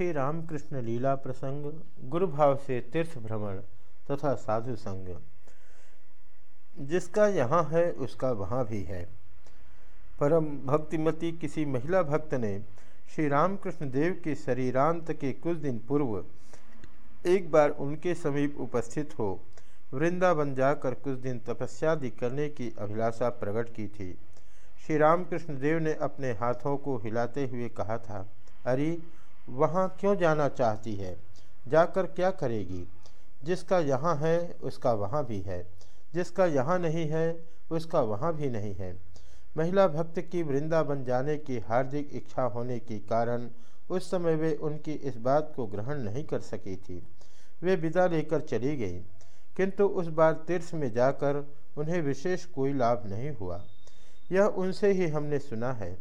श्री रामकृष्ण लीला प्रसंग गुरु भाव से तीर्थ भ्रमण तथा साधु संग। जिसका यहाँ है, उसका वहाँ भी है। परम भक्तिमती किसी महिला भक्त ने श्री रामकृष्ण देव के शरीरांत के कुछ दिन पूर्व एक बार उनके समीप उपस्थित हो वृंदावन जाकर कुछ दिन तपस्यादि करने की अभिलाषा प्रकट की थी। श्री रामकृष्ण देव ने अपने हाथों को हिलाते हुए कहा था, अरे वहाँ क्यों जाना चाहती है? जाकर क्या करेगी? जिसका यहाँ है, उसका वहाँ भी है। जिसका यहाँ नहीं है, उसका वहाँ भी नहीं है। महिला भक्त की वृंदावन जाने की हार्दिक इच्छा होने के कारण उस समय वे उनकी इस बात को ग्रहण नहीं कर सकी थी। वे विदा लेकर चली गई, किंतु उस बार तीर्थ में जाकर उन्हें विशेष कोई लाभ नहीं हुआ। यह उनसे ही हमने सुना है।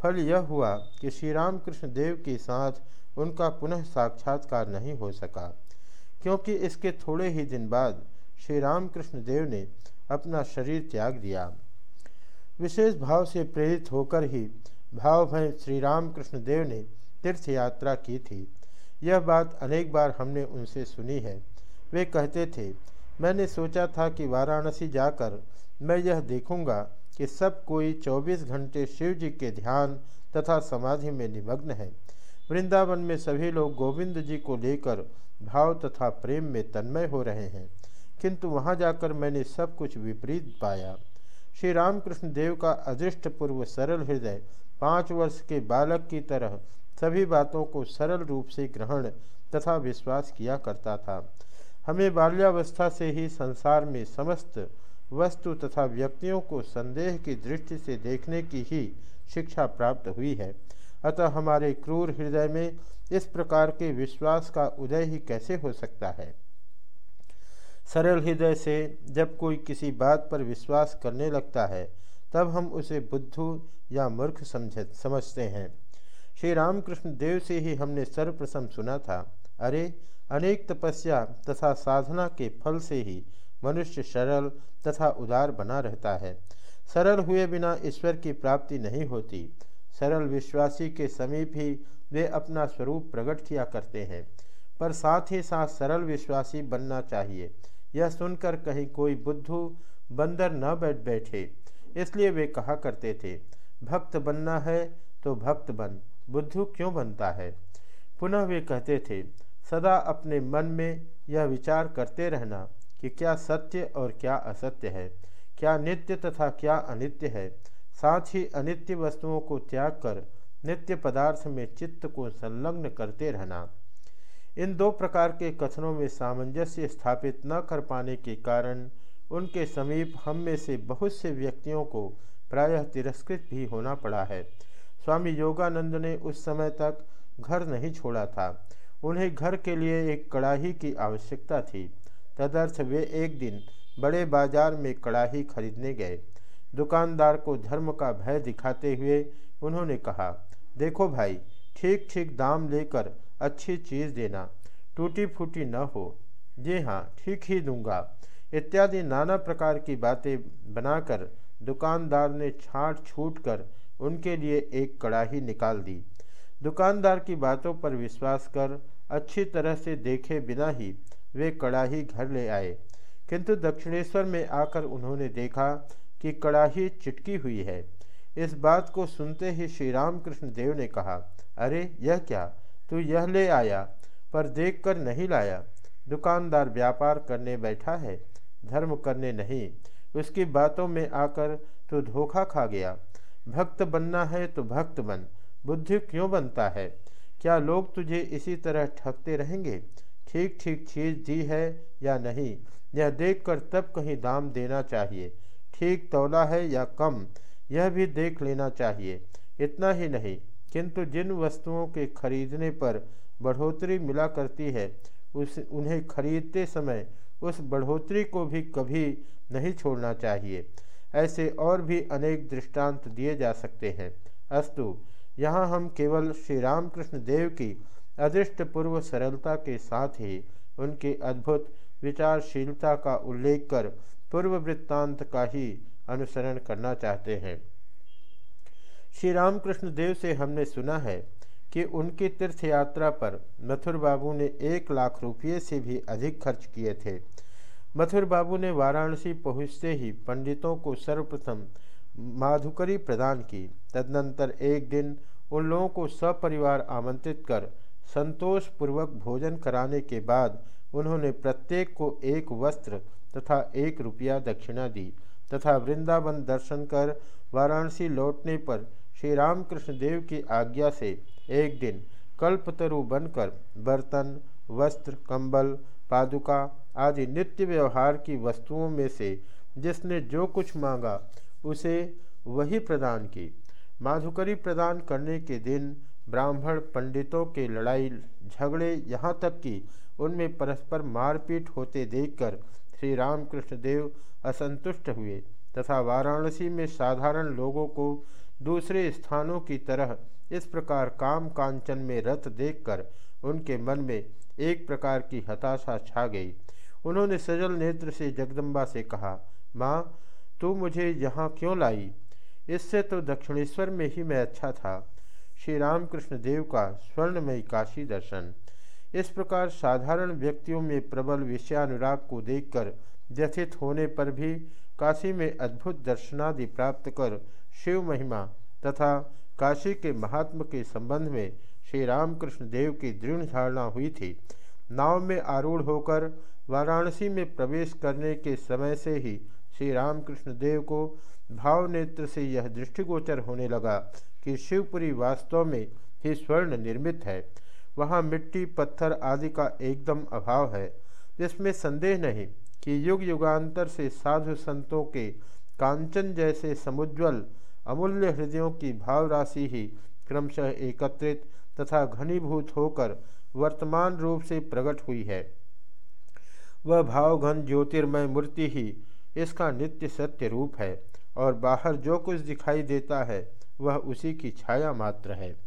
फल यह हुआ कि श्री रामकृष्ण देव के साथ उनका पुनः साक्षात्कार नहीं हो सका, क्योंकि इसके थोड़े ही दिन बाद श्री रामकृष्ण देव ने अपना शरीर त्याग दिया। विशेष भाव से प्रेरित होकर ही भाव भय श्री रामकृष्ण देव ने तीर्थ यात्रा की थी। यह बात अनेक बार हमने उनसे सुनी है। वे कहते थे, मैंने सोचा था कि वाराणसी जाकर मैं यह देखूँगा कि सब कोई 24 घंटे शिव जी के ध्यान तथा समाधि में निमग्न है। वृंदावन में सभी लोग गोविंद जी को लेकर भाव तथा प्रेम में तन्मय हो रहे हैं। किंतु वहाँ जाकर मैंने सब कुछ विपरीत पाया। श्री रामकृष्ण देव का अदृष्ट पूर्व सरल हृदय पाँच वर्ष के बालक की तरह सभी बातों को सरल रूप से ग्रहण तथा विश्वास किया करता था। हमें बाल्यावस्था से ही संसार में समस्त वस्तु तथा व्यक्तियों को संदेह की दृष्टि से देखने की ही शिक्षा प्राप्त हुई है। अतः हमारे क्रूर हृदय में इस प्रकार के विश्वास का उदय ही कैसे हो सकता है? सरल हृदय से जब कोई किसी बात पर विश्वास करने लगता है, तब हम उसे बुद्धू या मूर्ख समझ, समझते हैं। श्री रामकृष्ण देव से ही हमने सर्वप्रथम सुना था, अरे, अनेक तपस्या तथा साधना के फल से ही मनुष्य सरल तथा उदार बना रहता है। सरल हुए बिना ईश्वर की प्राप्ति नहीं होती। सरल विश्वासी के समीप ही वे अपना स्वरूप प्रकट किया करते हैं। पर साथ ही साथ सरल विश्वासी बनना चाहिए। यह सुनकर कहीं कोई बुद्धू बंदर न बैठ बैठे। इसलिए वे कहा करते थे, भक्त बनना है तो भक्त बन। बुद्धू क्यों बनता है? पुनः वे कहते थे, सदा अपने मन में यह विचार करते रहना। कि क्या सत्य और क्या असत्य है? क्या नित्य तथा क्या अनित्य है? साथ ही अनित्य वस्तुओं को त्याग कर नित्य पदार्थ में चित्त को संलग्न करते रहना। इन दो प्रकार के कथनों में सामंजस्य स्थापित न कर पाने के कारण उनके समीप हम में से बहुत से व्यक्तियों को प्रायः तिरस्कृत भी होना पड़ा है। स्वामी योगानंद ने उस समय तक घर नहीं छोड़ा था। उन्हें घर के लिए एक कड़ाही की आवश्यकता थी। तदर्थ वे एक दिन बड़े बाज़ार में कड़ाही खरीदने गए। दुकानदार को धर्म का भय दिखाते हुए उन्होंने कहा, देखो भाई ठीक ठीक दाम लेकर अच्छी चीज़ देना टूटी फूटी न हो। जी हाँ ठीक ही दूँगा। इत्यादि नाना प्रकार की बातें बनाकर दुकानदार ने छाट छूट कर उनके लिए एक कड़ाही निकाल दी। दुकानदार की बातों पर विश्वास कर अच्छी तरह से देखे बिना ही वे कड़ाही घर ले आए। किंतु दक्षिणेश्वर में आकर उन्होंने देखा कि कड़ाही चिटकी हुई है। इस बात को सुनते ही श्री रामकृष्ण देव ने कहा, अरे, यह क्या? तू यह ले आया, पर देख कर नहीं लाया। दुकानदार व्यापार करने बैठा है, धर्म करने नहीं। उसकी बातों में आकर तू धोखा खा गया। भक्त बनना है तो भक्त बन। बुद्धि क्यों बनता है? क्या लोग तुझे इसी तरह ठगते रहेंगे? ठीक ठीक चीज़ दी है या नहीं? यह देखकर तब कहीं दाम देना चाहिए। ठीक तौला है या कम, यह भी देख लेना चाहिए। इतना ही नहीं, किंतु जिन वस्तुओं के खरीदने पर बढ़ोतरी मिला करती है, उस, उन्हें खरीदते समय उस बढ़ोतरी को भी कभी नहीं छोड़ना चाहिए। ऐसे और भी अनेक दृष्टांत दिए जा सकते हैं। अस्तु, यहाँ हम केवल श्री रामकृष्ण देव की अदृष्ट पूर्व सरलता के साथ ही उनकी अद्भुत विचारशीलता का उल्लेख कर पूर्व वृत्तांत का ही अनुसरण करना चाहते हैं। श्री रामकृष्ण देव से हमने सुना है कि उनकी तीर्थ यात्रा पर मथुर बाबू ने एक लाख रुपये से भी अधिक खर्च किए थे। मथुर बाबू ने वाराणसी पहुँचते ही पंडितों को सर्वप्रथम माधुकरी प्रदान की। तदनंतर एक दिन उन लोगों को सपरिवार आमंत्रित कर संतोषपूर्वक भोजन कराने के बाद उन्होंने प्रत्येक को एक वस्त्र तथा एक रुपया दक्षिणा दी तथा वृंदावन दर्शन कर वाराणसी लौटने पर श्री रामकृष्ण देव की आज्ञा से एक दिन कल्पतरु बनकर बर्तन, वस्त्र, कंबल, पादुका आदि नित्य व्यवहार की वस्तुओं में से जिसने जो कुछ मांगा, उसे वही प्रदान की। माधुकरी प्रदान करने के दिन ब्राह्मण पंडितों के लड़ाई झगड़े यहाँ तक कि उनमें परस्पर मारपीट होते देखकर श्री रामकृष्ण देव असंतुष्ट हुए तथा वाराणसी में साधारण लोगों को दूसरे स्थानों की तरह इस प्रकार काम कांचन में रत देखकर उनके मन में एक प्रकार की हताशा छा गई। उन्होंने सजल नेत्र से जगदम्बा से कहा, माँ, तू मुझे यहाँ क्यों लाई? इससे तो दक्षिणेश्वर में ही मैं अच्छा था। श्री रामकृष्ण देव का स्वर्णमयी काशी दर्शन। इस प्रकार साधारण व्यक्तियों में प्रबल विषयानुराग को देखकर, व्यथित होने पर भी काशी में अद्भुत दर्शनादि प्राप्त कर शिव महिमा तथा काशी के महात्म के संबंध में श्री रामकृष्ण देव की दृढ़ धारणा हुई थी। नाव में आरूढ़ होकर वाराणसी में प्रवेश करने के समय से ही श्री रामकृष्ण देव को भाव नेत्र से यह दृष्टिगोचर होने लगा कि शिवपुरी वास्तव में ही स्वर्ण निर्मित है। वहाँ मिट्टी, पत्थर आदि का एकदम अभाव है इसमें संदेह नहीं कि युग युगांतर से साधु संतों के कांचन जैसे समुज्वल अमूल्य हृदयों की भाव राशि ही क्रमशः एकत्रित तथा घनीभूत होकर वर्तमान रूप से प्रकट हुई है। वह भावघन ज्योतिर्मय मूर्ति ही इसका नित्य सत्य रूप है और बाहर जो कुछ दिखाई देता है वह उसी की छाया मात्र है।